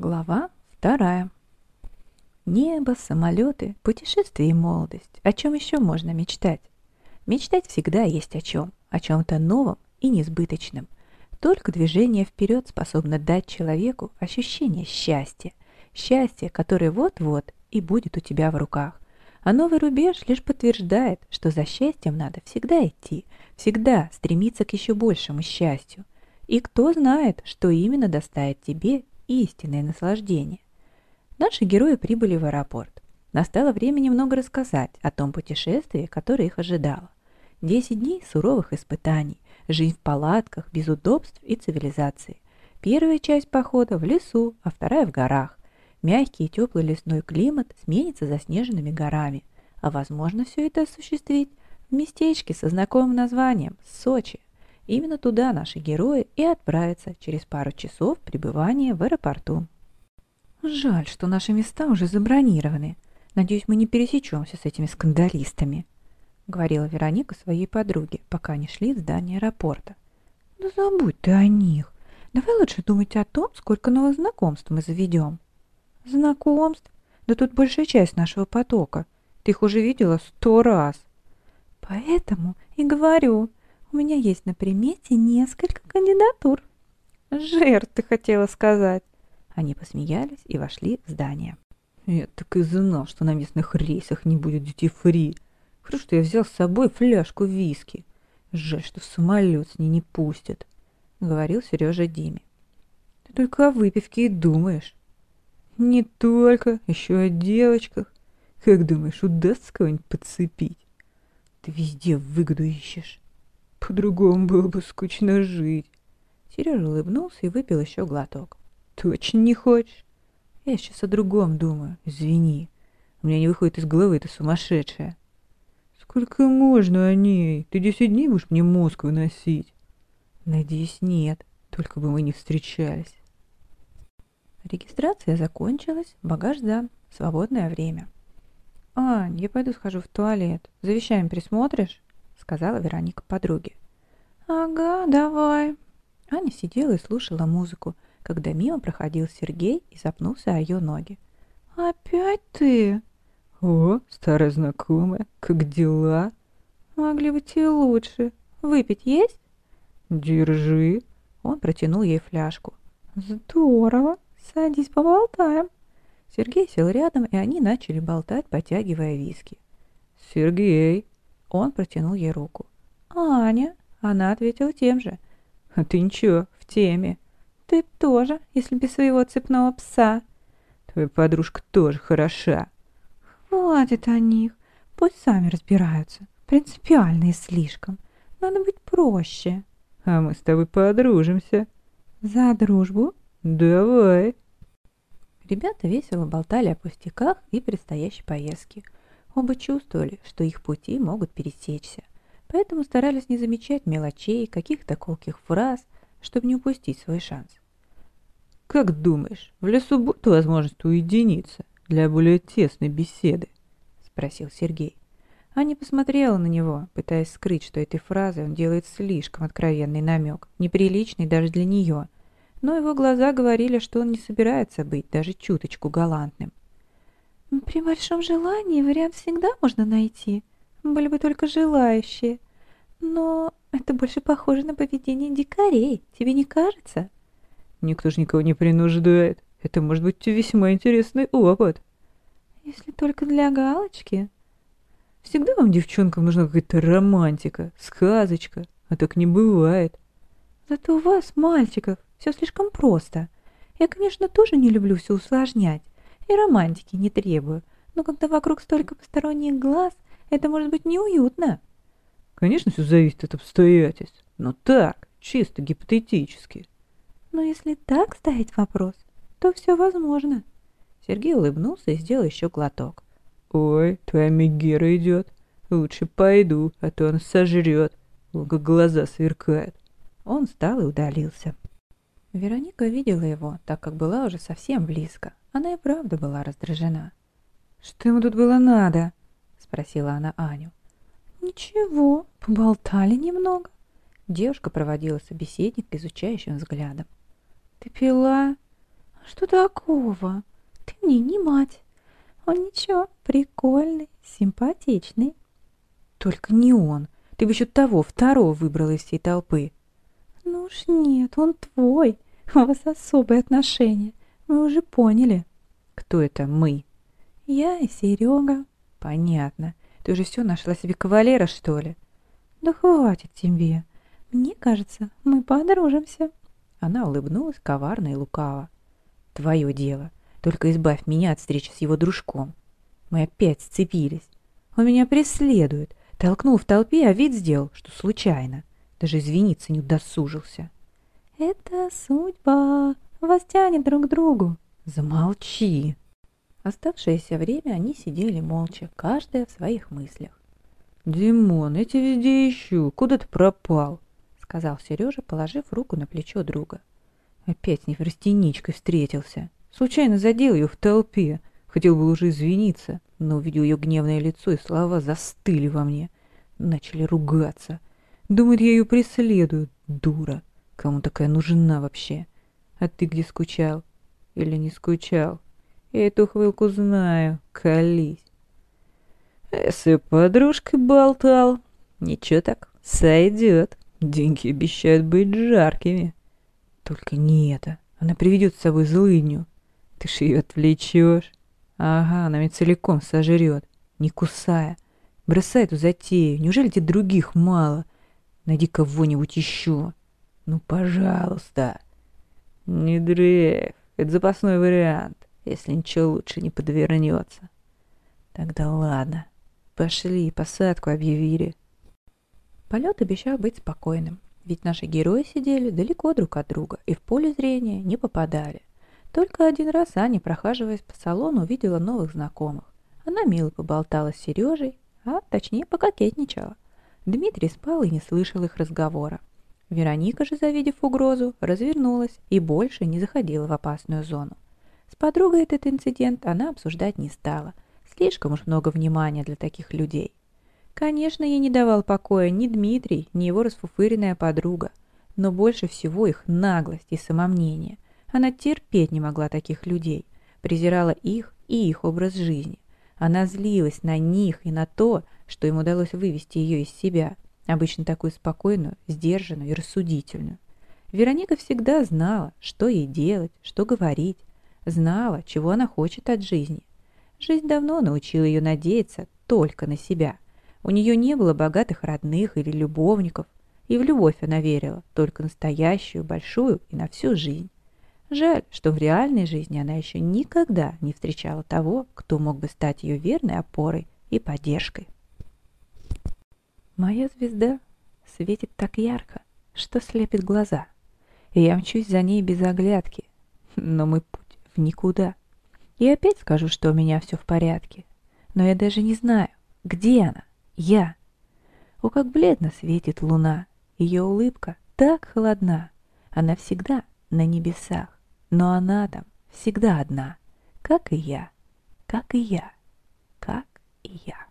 Глава вторая. Небо, самолеты, путешествия и молодость. О чем еще можно мечтать? Мечтать всегда есть о чем, о чем-то новом и несбыточном. Только движение вперед способно дать человеку ощущение счастья. Счастье, которое вот-вот и будет у тебя в руках. А новый рубеж лишь подтверждает, что за счастьем надо всегда идти, всегда стремиться к еще большему счастью. И кто знает, что именно доставит тебе истинное наслаждение. Наши герои прибыли в аэропорт. Настало время немного рассказать о том путешествии, которое их ожидало. Десять дней суровых испытаний, жизнь в палатках, без удобств и цивилизации. Первая часть похода в лесу, а вторая в горах. Мягкий и теплый лесной климат сменится заснеженными горами. А возможно все это осуществить в местечке со знакомым названием – Сочи. Именно туда наши герои и отправятся через пару часов пребывания в аэропорту. Жаль, что наши места уже забронированы. Надеюсь, мы не пересечемся с этими скандалистами, говорила Вероника своей подруге, пока они шли в здание аэропорта. Да забудь ты о них. Давай лучше думать о том, сколько новых знакомств мы заведем. Знакомств? Да тут большая часть нашего потока. Ты их уже видела сто раз. Поэтому и говорю, у меня есть на примете несколько кандидатур. Жертв, ты хотела сказать. Они посмеялись и вошли в здание. Я так и знал, что на местных рейсах не будет дьюти-фри. Хорошо, что я взял с собой фляжку виски. Жаль, что в самолет с ней не пустят, — говорил Сережа Диме. Ты только о выпивке и думаешь. Не только, еще о девочках. Как думаешь, удастся кого-нибудь подцепить? Ты везде выгоду ищешь. По-другому было бы скучно жить. Сережа улыбнулся и выпил еще глоток. Точно не хочешь? Я сейчас о другом думаю. Извини. У меня не выходит из головы эта сумасшедшая. Сколько можно о ней? Ты десять дней будешь мне мозг выносить? Надеюсь, нет. Только бы мы не встречались. Регистрация закончилась, багаж дан, свободное время. «Ань, я пойду схожу в туалет. За вещами присмотришь?» Сказала Вероника подруге. «Ага, давай». Аня сидела и слушала музыку, когда мимо проходил Сергей и запнулся о ее ноги. «Опять ты?» «О, старая знакомая, как дела?» «Могли быть и лучше. Выпить есть?» «Держи». Он протянул ей фляжку. «Здорово. Садись, поболтаем». Сергей сел рядом, и они начали болтать, потягивая виски. «Сергей, он протянул ей руку. «Аня?» Она ответила тем же. «А ты ничего, в теме». «Ты тоже, если без своего цепного пса». «Твоя подружка тоже хороша». «Хватит о них. Пусть сами разбираются. Принципиальные слишком. Надо быть проще». «А мы с тобой подружимся». «За дружбу?» «Давай». Ребята весело болтали о пустяках и предстоящей поездке – Оба чувствовали, что их пути могут пересечься, поэтому старались не замечать мелочей, каких-то колких фраз, чтобы не упустить свой шанс. «Как думаешь, в лесу будет возможность уединиться для более тесной беседы?» — спросил Сергей. Аня посмотрела на него, пытаясь скрыть, что этой фразой он делает слишком откровенный намек, неприличный даже для нее. Но его глаза говорили, что он не собирается быть даже чуточку галантным. При большом желании вариант всегда можно найти. Были бы только желающие. Но это больше похоже на поведение дикарей, тебе не кажется? Никто же никого не принуждает. Это может быть весьма интересный опыт. Если только для галочки. Всегда вам, девчонкам, нужна какая-то романтика, сказочка, а так не бывает. Зато у вас, мальчиков, все слишком просто. Я, конечно, тоже не люблю все усложнять и романтики не требую, но когда вокруг столько посторонних глаз, это может быть неуютно. Конечно, все зависит от обстоятельств, но так, чисто гипотетически. Но если так ставить вопрос, то все возможно. Сергей улыбнулся и сделал еще глоток. Ой, твоя Мегера идет. Лучше пойду, а то он сожрет. Как глаза сверкают. Он встал и удалился. Вероника видела его, так как была уже совсем близко. Она и правда была раздражена. «Что ему тут было надо?» — спросила она Аню. «Ничего, поболтали немного». Девушка проводила собеседника изучающим взглядом. «Ты пила?» что такого? Ты мне не мать. Он ничего, прикольный, симпатичный. Только не он. Ты бы еще того, второго выбрала из всей толпы. Ну уж нет, он твой. У вас особые отношения. Мы уже поняли. Кто это мы? Я и Серега. Понятно. Ты уже все нашла себе кавалера, что ли? Да хватит тебе. Мне кажется, мы подружимся. Она улыбнулась коварно и лукаво. Твое дело. Только избавь меня от встречи с его дружком. Мы опять сцепились. Он меня преследует. Толкнул в толпе, а вид сделал, что случайно. Даже извиниться не удосужился. Это судьба. Вас тянет друг к другу. Замолчи. Оставшееся время они сидели молча, каждая в своих мыслях. «Димон, я тебя везде ищу. Куда ты пропал?» — сказал Сережа, положив руку на плечо друга. Опять с неврастеничкой встретился. Случайно задел ее в толпе. Хотел бы уже извиниться, но увидел ее гневное лицо, и слова застыли во мне. Начали ругаться. Думает, я ее преследую. Дура. Кому такая нужна вообще? А ты где скучал? Или не скучал? Я эту хвылку знаю. Колись. Если подружкой болтал, ничего так, сойдет. Деньги обещают быть жаркими. Только не это. Она приведет с собой злыдню. Ты ж ее отвлечешь. Ага, она меня целиком сожрет, не кусая. Бросай эту затею. Неужели тебе других мало? Найди кого-нибудь еще. Ну, пожалуйста. Не дрейф. Это запасной вариант, если ничего лучше не подвернется. Тогда ладно. Пошли, посадку объявили. Полет обещал быть спокойным, ведь наши герои сидели далеко друг от друга и в поле зрения не попадали. Только один раз Аня, прохаживаясь по салону, увидела новых знакомых. Она мило поболтала с Сережей, а точнее пококетничала. Дмитрий спал и не слышал их разговора. Вероника же, завидев угрозу, развернулась и больше не заходила в опасную зону. С подругой этот инцидент она обсуждать не стала – Слишком уж много внимания для таких людей. Конечно, ей не давал покоя ни Дмитрий, ни его расфуфыренная подруга, но больше всего их наглость и самомнение. Она терпеть не могла таких людей, презирала их и их образ жизни. Она злилась на них и на то, что им удалось вывести ее из себя, обычно такую спокойную, сдержанную и рассудительную. Вероника всегда знала, что ей делать, что говорить, знала, чего она хочет от жизни, Жизнь давно научила ее надеяться только на себя. У нее не было богатых родных или любовников, и в любовь она верила, только настоящую, большую и на всю жизнь. Жаль, что в реальной жизни она еще никогда не встречала того, кто мог бы стать ее верной опорой и поддержкой. Моя звезда светит так ярко, что слепит глаза, я мчусь за ней без оглядки, но мой путь в никуда — и опять скажу, что у меня все в порядке. Но я даже не знаю, где она, я. О, как бледно светит луна. Ее улыбка так холодна. Она всегда на небесах. Но она там всегда одна. Как и я, как и я, как и я.